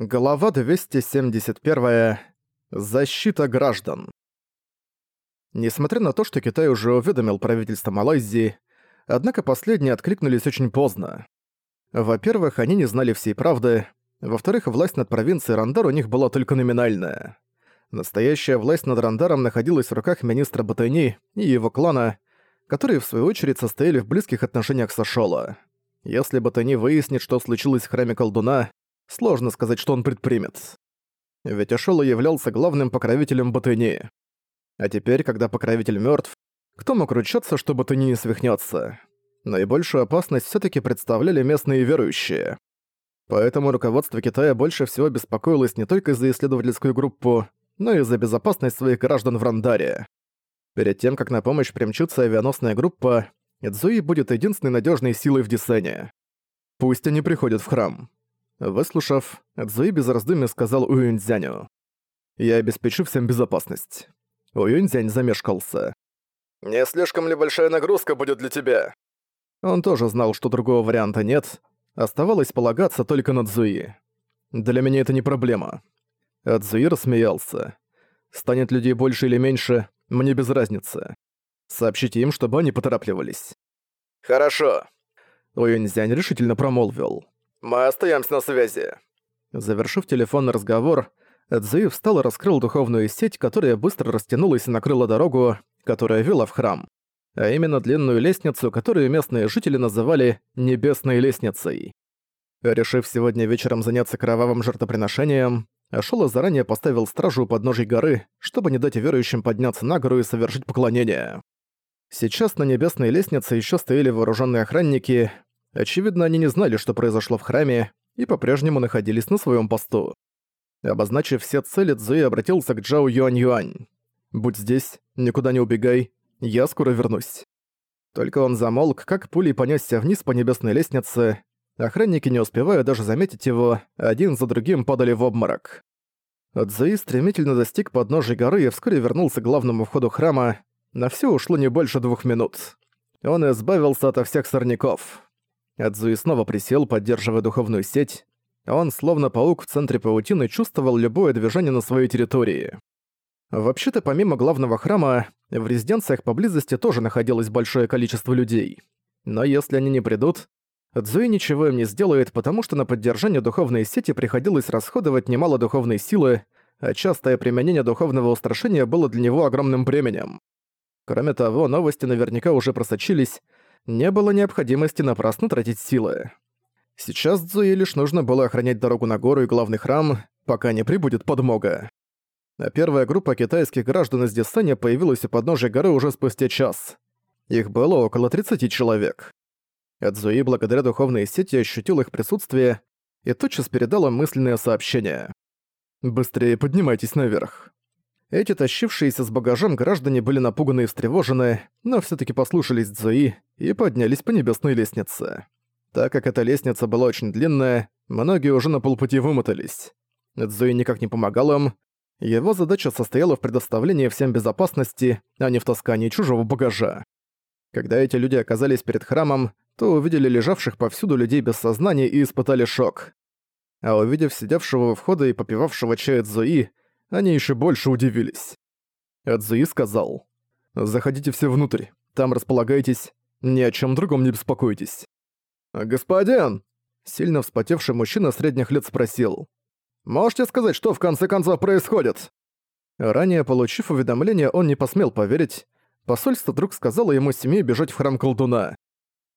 Глава 271. Защита граждан. Несмотря на то, что Китай уже уведомил правительство Малайзии, однако последние откликнулись очень поздно. Во-первых, они не знали всей правды, во-вторых, власть над провинцией Рандар у них была только номинальная. Настоящая власть над Рандаром находилась в руках министра Батэни и его клана, которые в свою очередь состояли в близких отношениях с Ашола. Если Батэни выяснит, что случилось в храме колдуна, Сложно сказать, что он предпримет. Ведь Ашола являлся главным покровителем Батыни. А теперь, когда покровитель мертв, кто мог ручаться, что Батыни не свихнется? Наибольшую опасность все таки представляли местные верующие. Поэтому руководство Китая больше всего беспокоилось не только за исследовательскую группу, но и за безопасность своих граждан в Рандаре. Перед тем, как на помощь примчится авианосная группа, Цзуи будет единственной надежной силой в Десене. Пусть они приходят в храм. Выслушав, Цзуи без раздумий сказал Уюньцзяню. «Я обеспечу всем безопасность». Уюньцзянь замешкался. «Не слишком ли большая нагрузка будет для тебя?» Он тоже знал, что другого варианта нет. Оставалось полагаться только на Цзуи. «Для меня это не проблема». А Цзуи рассмеялся. «Станет людей больше или меньше, мне без разницы. Сообщите им, чтобы они поторапливались». «Хорошо». Уюньцзянь решительно промолвил. «Мы остаемся на связи». Завершив телефонный разговор, Цзуи встал и раскрыл духовную сеть, которая быстро растянулась и накрыла дорогу, которая вела в храм. А именно длинную лестницу, которую местные жители называли «небесной лестницей». Решив сегодня вечером заняться кровавым жертвоприношением, Ашола заранее поставил стражу у подножий горы, чтобы не дать верующим подняться на гору и совершить поклонение. Сейчас на небесной лестнице еще стояли вооруженные охранники, Очевидно, они не знали, что произошло в храме, и по-прежнему находились на своем посту. Обозначив все цели, Цзуи обратился к Джао Юань-Юань. «Будь здесь, никуда не убегай, я скоро вернусь». Только он замолк, как пулей понесся вниз по небесной лестнице. Охранники, не успевая даже заметить его, один за другим падали в обморок. Цзуи стремительно достиг подножия горы и вскоре вернулся к главному входу храма. На все ушло не больше двух минут. Он избавился от всех сорняков. Адзуи снова присел, поддерживая духовную сеть. Он, словно паук в центре паутины, чувствовал любое движение на своей территории. Вообще-то, помимо главного храма, в резиденциях поблизости тоже находилось большое количество людей. Но если они не придут, Цзуи ничего им не сделает, потому что на поддержание духовной сети приходилось расходовать немало духовной силы, а частое применение духовного устрашения было для него огромным бременем. Кроме того, новости наверняка уже просочились, не было необходимости напрасно тратить силы. Сейчас Цзуи лишь нужно было охранять дорогу на гору и главный храм, пока не прибудет подмога. А первая группа китайских граждан из Десеня появилась у подножия горы уже спустя час. Их было около 30 человек. Цзуи благодаря духовной сети ощутил их присутствие и тотчас передал им мысленное сообщение. «Быстрее поднимайтесь наверх». Эти тащившиеся с багажом граждане были напуганы и встревожены, но все таки послушались Цзуи и поднялись по небесной лестнице. Так как эта лестница была очень длинная, многие уже на полпути вымотались. Цзуи никак не помогал им. Его задача состояла в предоставлении всем безопасности, а не в таскании чужого багажа. Когда эти люди оказались перед храмом, то увидели лежавших повсюду людей без сознания и испытали шок. А увидев сидевшего у входа и попивавшего чай Цзуи, они еще больше удивились. Эдзуи сказал, «Заходите все внутрь, там располагайтесь, ни о чем другом не беспокойтесь». «Господин!» Сильно вспотевший мужчина средних лет спросил. «Можете сказать, что в конце концов происходит?» Ранее, получив уведомление, он не посмел поверить. Посольство вдруг сказало ему семье бежать в храм колдуна.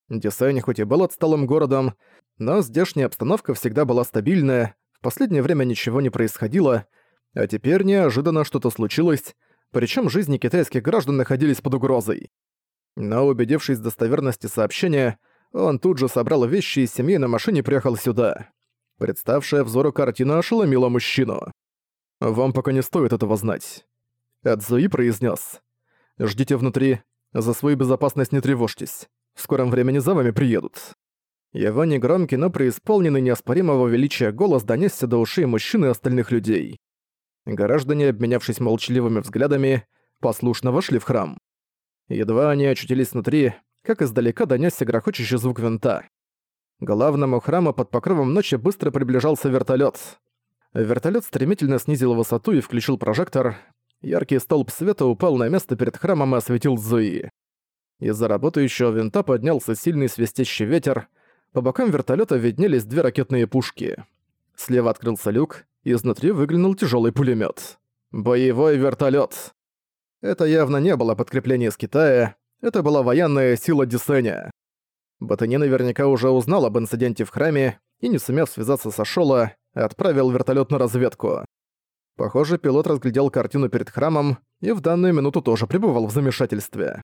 Десайн хоть и был отсталым городом, но здешняя обстановка всегда была стабильная, в последнее время ничего не происходило, а теперь неожиданно что-то случилось, причем жизни китайских граждан находились под угрозой. Но убедившись в достоверности сообщения, он тут же собрал вещи из семьи на машине и приехал сюда. Представшая взору картина ошеломила мужчину. «Вам пока не стоит этого знать». Эдзуи произнес: «Ждите внутри, за свою безопасность не тревожьтесь. В скором времени за вами приедут». Его негромкий, но преисполненный неоспоримого величия голос донесся до ушей мужчины и остальных людей. Граждане, обменявшись молчаливыми взглядами, послушно вошли в храм. Едва они очутились внутри, как издалека донёсся грохочущий звук винта. К главному храму под покровом ночи быстро приближался вертолёт. Вертолет стремительно снизил высоту и включил прожектор. Яркий столб света упал на место перед храмом и осветил Зуи. Из-за работающего винта поднялся сильный свистящий ветер. По бокам вертолета виднелись две ракетные пушки. Слева открылся люк, изнутри выглянул тяжелый пулемет. Боевой вертолет. Это явно не было подкрепление из Китая, это была военная сила Десеня. Батани наверняка уже узнал об инциденте в храме и, не сумев связаться со Шола, отправил вертолет на разведку. Похоже, пилот разглядел картину перед храмом и в данную минуту тоже пребывал в замешательстве.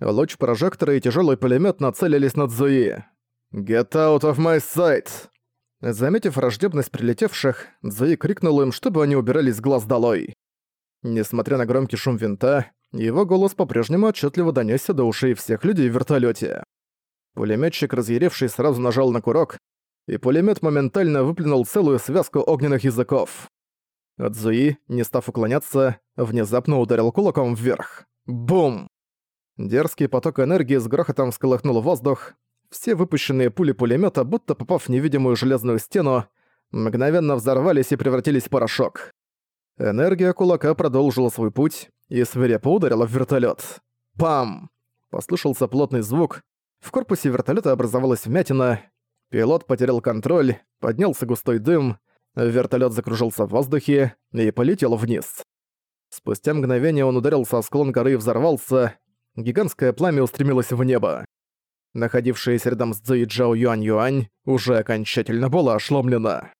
Луч прожектора и тяжелый пулемет нацелились на Цзуи. «Get out of my sight!» Заметив враждебность прилетевших, Цзуи крикнул им, чтобы они убирались глаз долой. Несмотря на громкий шум винта, его голос по-прежнему отчетливо донесся до ушей всех людей в вертолете. Пулеметчик, разъяревший, сразу нажал на курок, и пулемет моментально выплюнул целую связку огненных языков. Цзуи, не став уклоняться, внезапно ударил кулаком вверх. Бум! Дерзкий поток энергии с грохотом всколыхнул воздух. Все выпущенные пули пулемета, будто попав в невидимую железную стену, мгновенно взорвались и превратились в порошок. Энергия кулака продолжила свой путь и свирепо ударила в вертолет. Пам! Послышался плотный звук. В корпусе вертолета образовалась вмятина. Пилот потерял контроль, поднялся густой дым, вертолет закружился в воздухе и полетел вниз. Спустя мгновение он ударился о склон горы и взорвался. Гигантское пламя устремилось в небо. Находившаяся рядом с Цзуи Джао Юань Юань уже окончательно была ошеломлена.